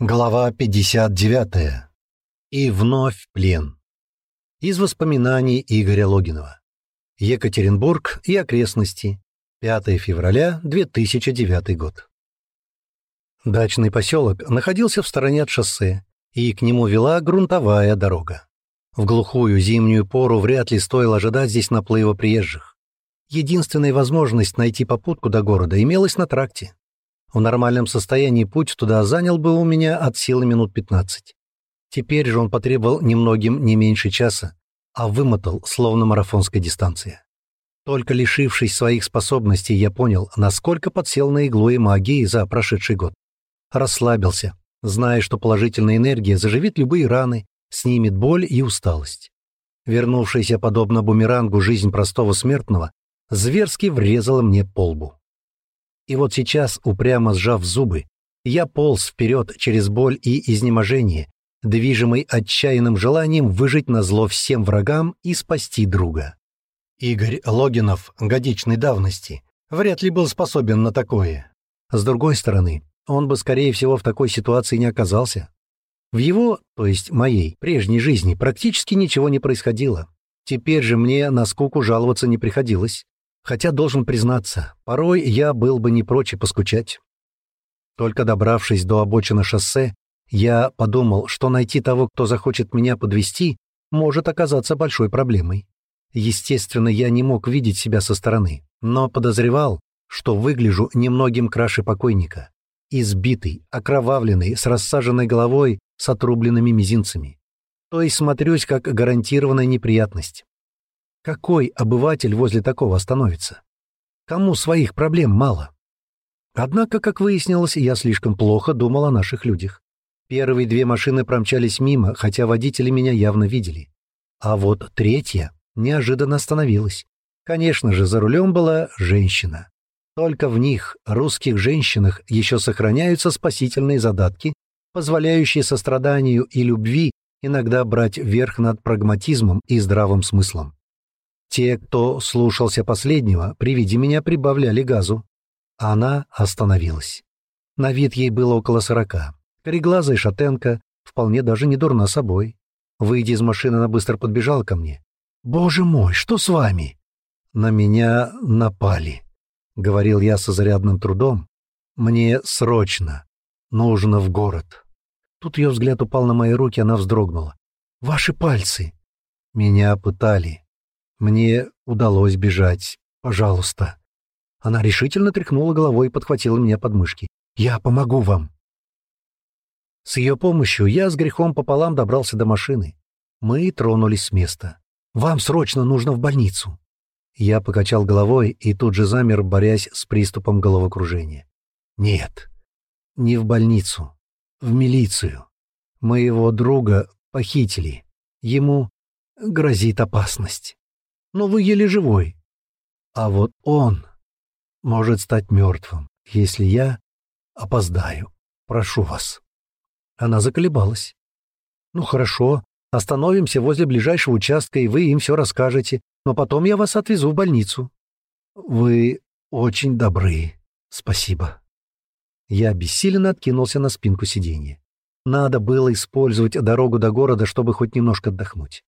Глава 59. И вновь плен. Из воспоминаний Игоря Логинова. Екатеринбург и окрестности. 5 февраля 2009 год. Дачный поселок находился в стороне от шоссе, и к нему вела грунтовая дорога. В глухую зимнюю пору вряд ли стоило ожидать здесь наплыва приезжих. Единственная возможность найти попутку до города имелась на тракте. В нормальном состоянии путь туда занял бы у меня от силы минут 15. Теперь же он потребовал немногим не меньше часа, а вымотал, словно марафонская дистанция. Только лишившись своих способностей, я понял, насколько подсел на иглу и магии за прошедший год. Расслабился, зная, что положительная энергия заживит любые раны, снимет боль и усталость. Вернувшаяся подобно бумерангу жизнь простого смертного зверски врезала мне по лбу. И вот сейчас, упрямо сжав зубы, я полз вперед через боль и изнеможение, движимый отчаянным желанием выжить на зло всем врагам и спасти друга. Игорь Логинов, годичной давности, вряд ли был способен на такое. С другой стороны, он бы, скорее всего, в такой ситуации не оказался. В его, то есть моей, прежней жизни практически ничего не происходило. Теперь же мне на скуку жаловаться не приходилось. Хотя, должен признаться, порой я был бы не прочь поскучать. Только добравшись до обочины шоссе, я подумал, что найти того, кто захочет меня подвести, может оказаться большой проблемой. Естественно, я не мог видеть себя со стороны, но подозревал, что выгляжу немногим краше покойника. Избитый, окровавленный, с рассаженной головой, с отрубленными мизинцами. То есть смотрюсь как гарантированная неприятность. Какой обыватель возле такого остановится? Кому своих проблем мало? Однако, как выяснилось, я слишком плохо думал о наших людях. Первые две машины промчались мимо, хотя водители меня явно видели. А вот третья неожиданно остановилась. Конечно же, за рулем была женщина. Только в них, русских женщинах, еще сохраняются спасительные задатки, позволяющие состраданию и любви иногда брать верх над прагматизмом и здравым смыслом. Те, кто слушался последнего, при виде меня прибавляли газу. Она остановилась. На вид ей было около сорока. Кореглазая шатенка, вполне даже не дурна собой. Выйдя из машины, она быстро подбежала ко мне. «Боже мой, что с вами?» «На меня напали», — говорил я со зарядным трудом. «Мне срочно. Нужно в город». Тут ее взгляд упал на мои руки, она вздрогнула. «Ваши пальцы!» «Меня пытали. Мне удалось бежать. Пожалуйста». Она решительно тряхнула головой и подхватила меня под мышки. «Я помогу вам». С ее помощью я с грехом пополам добрался до машины. Мы тронулись с места. «Вам срочно нужно в больницу». Я покачал головой и тут же замер, борясь с приступом головокружения. «Нет, не в больницу, в милицию. Моего друга похитили. Ему грозит опасность» но вы еле живой. А вот он может стать мертвым, если я опоздаю. Прошу вас». Она заколебалась. «Ну хорошо, остановимся возле ближайшего участка, и вы им все расскажете, но потом я вас отвезу в больницу». «Вы очень добры. Спасибо». Я бессиленно откинулся на спинку сиденья. Надо было использовать дорогу до города, чтобы хоть немножко отдохнуть.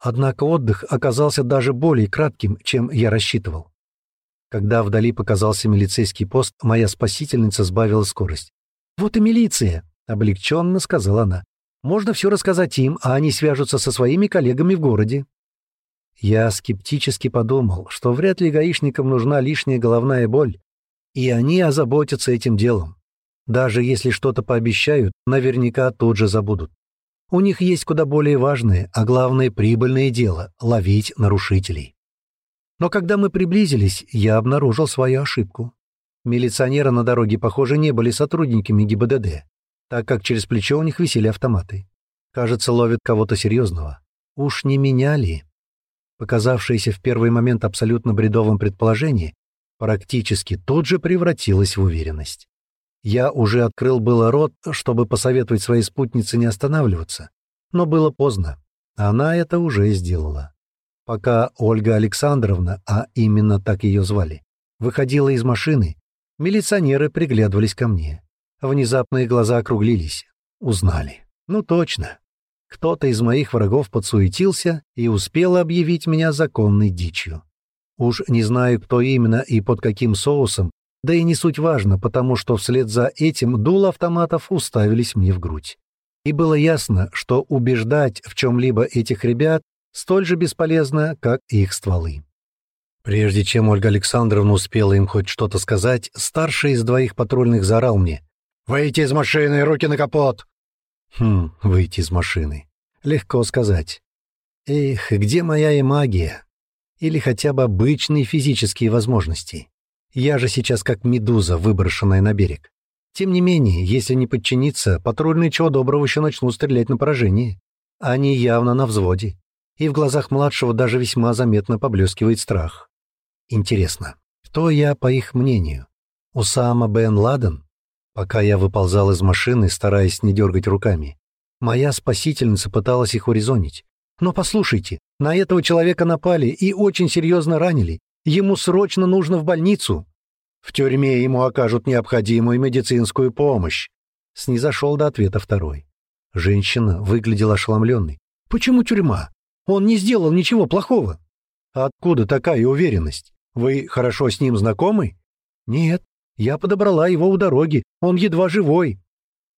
Однако отдых оказался даже более кратким, чем я рассчитывал. Когда вдали показался милицейский пост, моя спасительница сбавила скорость. «Вот и милиция!» — облегченно сказала она. «Можно все рассказать им, а они свяжутся со своими коллегами в городе». Я скептически подумал, что вряд ли гаишникам нужна лишняя головная боль, и они озаботятся этим делом. Даже если что-то пообещают, наверняка тут же забудут. У них есть куда более важное, а главное прибыльное дело — ловить нарушителей. Но когда мы приблизились, я обнаружил свою ошибку. Милиционеры на дороге, похоже, не были сотрудниками ГИБДД, так как через плечо у них висели автоматы. Кажется, ловят кого-то серьезного. Уж не меня ли? Показавшееся в первый момент абсолютно бредовым предположение практически тут же превратилось в уверенность. Я уже открыл было рот, чтобы посоветовать своей спутнице не останавливаться, но было поздно. Она это уже сделала. Пока Ольга Александровна, а именно так ее звали, выходила из машины, милиционеры приглядывались ко мне. Внезапные глаза округлились. Узнали. Ну точно. Кто-то из моих врагов подсуетился и успел объявить меня законной дичью. Уж не знаю, кто именно и под каким соусом, да и не суть важно, потому что вслед за этим дул автоматов уставились мне в грудь. И было ясно, что убеждать в чем-либо этих ребят столь же бесполезно, как их стволы. Прежде чем Ольга Александровна успела им хоть что-то сказать, старший из двоих патрульных заорал мне. «Выйти из машины, руки на капот!» Хм, выйти из машины. Легко сказать. Эх, где моя и магия? Или хотя бы обычные физические возможности? Я же сейчас как медуза, выброшенная на берег. Тем не менее, если не подчиниться, патрульные чего доброго еще начнут стрелять на поражение. Они явно на взводе. И в глазах младшего даже весьма заметно поблескивает страх. Интересно, кто я, по их мнению? Усама Бен Ладен? Пока я выползал из машины, стараясь не дергать руками, моя спасительница пыталась их урезонить. «Но послушайте, на этого человека напали и очень серьезно ранили. Ему срочно нужно в больницу. В тюрьме ему окажут необходимую медицинскую помощь». Снизошел до ответа второй. Женщина выглядела ошеломленной. «Почему тюрьма? Он не сделал ничего плохого». «Откуда такая уверенность? Вы хорошо с ним знакомы?» «Нет, я подобрала его у дороги, он едва живой.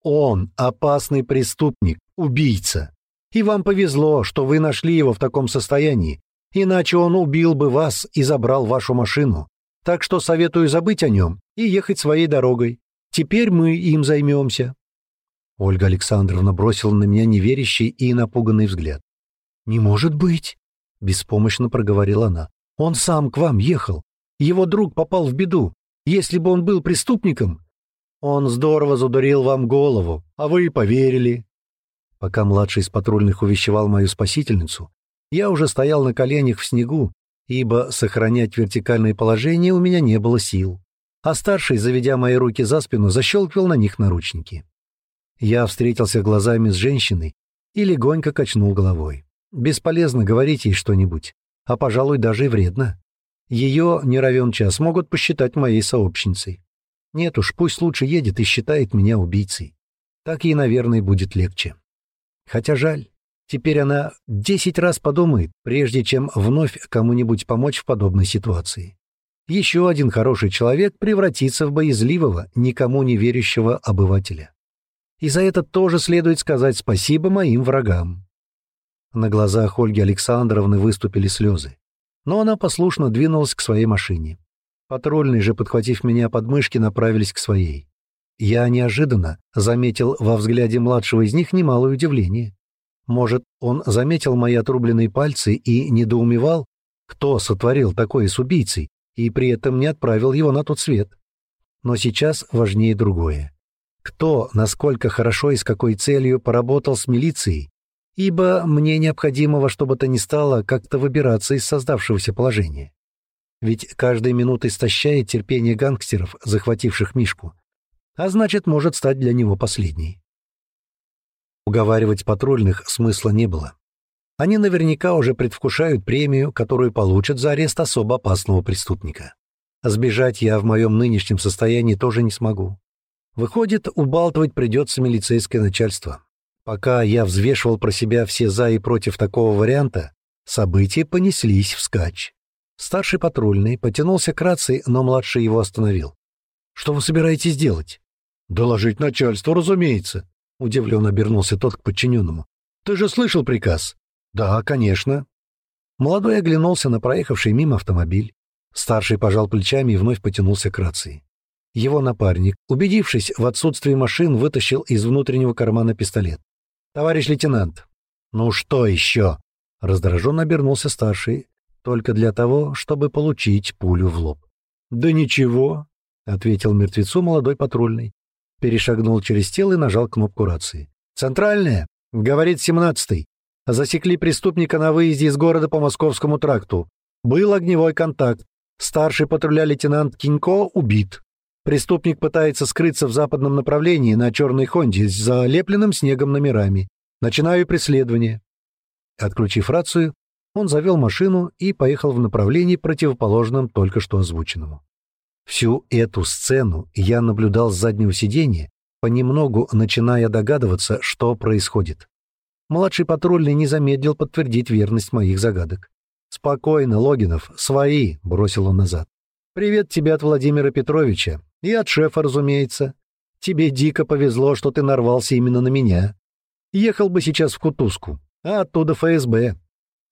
Он опасный преступник, убийца. И вам повезло, что вы нашли его в таком состоянии, иначе он убил бы вас и забрал вашу машину. Так что советую забыть о нем и ехать своей дорогой. Теперь мы им займемся». Ольга Александровна бросила на меня неверящий и напуганный взгляд. «Не может быть!» — беспомощно проговорила она. «Он сам к вам ехал. Его друг попал в беду. Если бы он был преступником, он здорово задурил вам голову, а вы и поверили. Пока младший из патрульных увещевал мою спасительницу, я уже стоял на коленях в снегу, ибо сохранять вертикальное положение у меня не было сил. А старший, заведя мои руки за спину, защелкивал на них наручники. Я встретился глазами с женщиной и легонько качнул головой. Бесполезно говорить ей что-нибудь, а, пожалуй, даже и вредно. Ее, не равен час, могут посчитать моей сообщницей. Нет уж, пусть лучше едет и считает меня убийцей. Так ей, наверное, будет легче. Хотя жаль, теперь она десять раз подумает, прежде чем вновь кому-нибудь помочь в подобной ситуации. Еще один хороший человек превратится в боязливого, никому не верящего обывателя. И за это тоже следует сказать спасибо моим врагам. На глазах Ольги Александровны выступили слезы но она послушно двинулась к своей машине. Патрульные же, подхватив меня под мышки, направились к своей. Я неожиданно заметил во взгляде младшего из них немалое удивление. Может, он заметил мои отрубленные пальцы и недоумевал, кто сотворил такое с убийцей, и при этом не отправил его на тот свет. Но сейчас важнее другое. Кто, насколько хорошо и с какой целью поработал с милицией, ибо мне необходимо во что бы то ни стало как-то выбираться из создавшегося положения. Ведь каждая минута истощает терпение гангстеров, захвативших Мишку, а значит, может стать для него последней. Уговаривать патрульных смысла не было. Они наверняка уже предвкушают премию, которую получат за арест особо опасного преступника. Сбежать я в моем нынешнем состоянии тоже не смогу. Выходит, убалтывать придется милицейское начальство. Пока я взвешивал про себя все «за» и «против» такого варианта, события понеслись вскачь. Старший патрульный потянулся к рации, но младший его остановил. «Что вы собираетесь делать?» «Доложить начальству, разумеется», — удивленно обернулся тот к подчиненному. «Ты же слышал приказ?» «Да, конечно». Молодой оглянулся на проехавший мимо автомобиль. Старший пожал плечами и вновь потянулся к рации. Его напарник, убедившись в отсутствии машин, вытащил из внутреннего кармана пистолет. «Товарищ лейтенант!» «Ну что еще?» Раздраженно обернулся старший, только для того, чтобы получить пулю в лоб. «Да ничего», — ответил мертвецу молодой патрульный. Перешагнул через тело и нажал кнопку рации. «Центральная!» — говорит семнадцатый. «Засекли преступника на выезде из города по Московскому тракту. Был огневой контакт. Старший патруля лейтенант Кинько убит. Преступник пытается скрыться в западном направлении на черной «Хонде» с залепленным снегом номерами. Начинаю преследование. Отключив рацию, он завел машину и поехал в направлении, противоположном только что озвученному. Всю эту сцену я наблюдал с заднего сиденья понемногу начиная догадываться, что происходит. Младший патрульный не замедлил подтвердить верность моих загадок. «Спокойно, Логинов, свои», — бросил он назад. «Привет тебе от Владимира Петровича. И от шефа, разумеется. Тебе дико повезло, что ты нарвался именно на меня. Ехал бы сейчас в Кутузку, а оттуда ФСБ.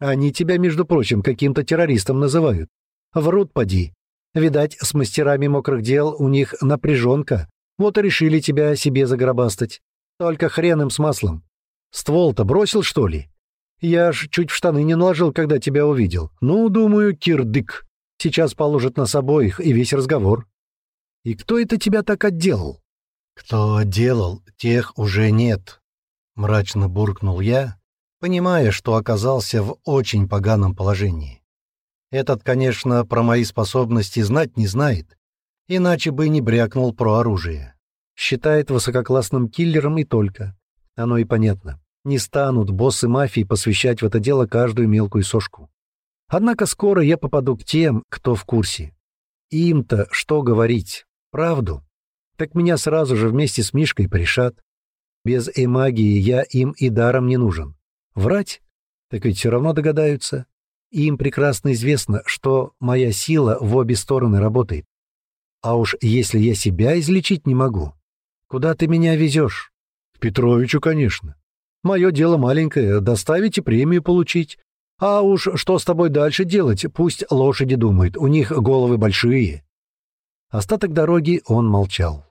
Они тебя, между прочим, каким-то террористом называют. Врут, поди. Видать, с мастерами мокрых дел у них напряженка. Вот и решили тебя себе загробастать. Только хреном с маслом. Ствол-то бросил, что ли? Я ж чуть в штаны не наложил, когда тебя увидел. Ну, думаю, кирдык. Сейчас положат нас обоих и весь разговор. И кто это тебя так отделал? Кто отделал, тех уже нет. Мрачно буркнул я, понимая, что оказался в очень поганом положении. Этот, конечно, про мои способности знать не знает, иначе бы не брякнул про оружие. Считает высококлассным киллером и только. Оно и понятно. Не станут боссы мафии посвящать в это дело каждую мелкую сошку. Однако скоро я попаду к тем, кто в курсе. Им-то что говорить? Правду? Так меня сразу же вместе с Мишкой порешат. Без эмагии я им и даром не нужен. Врать? Так ведь все равно догадаются. Им прекрасно известно, что моя сила в обе стороны работает. А уж если я себя излечить не могу, куда ты меня везешь? К Петровичу, конечно. Мое дело маленькое — доставить и премию получить. А уж что с тобой дальше делать, пусть лошади думают, у них головы большие. Остаток дороги он молчал.